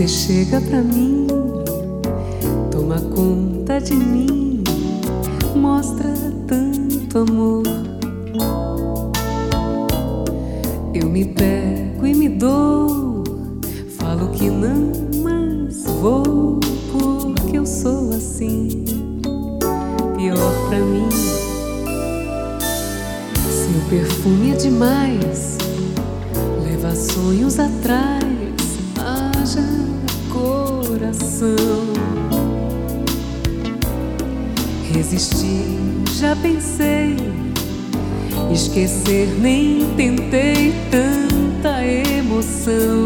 Você chega pra mim, toma conta de mim, mostra tanto amor. Eu me pego e me dou, falo que não, mas vou, porque eu sou assim. Pior pra mim, seu perfume é demais, leva sonhos atrás, Resistir, já pensei Esquecer nem tentei tanta emoção.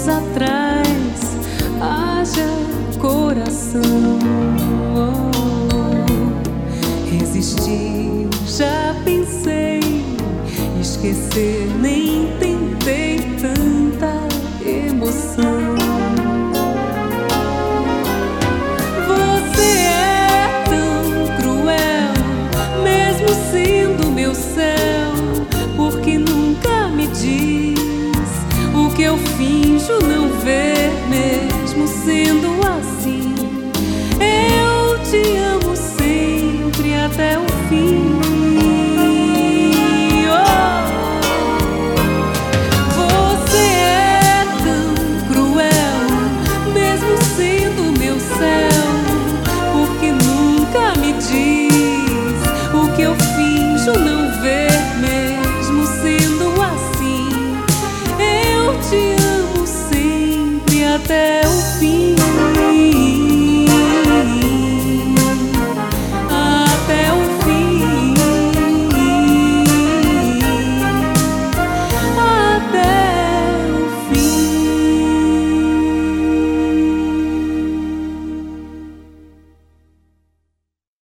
Sonhos atrás, haja coração. Resistir, já pensei, esquecer, nem tentei tanta emoção. Eu finjo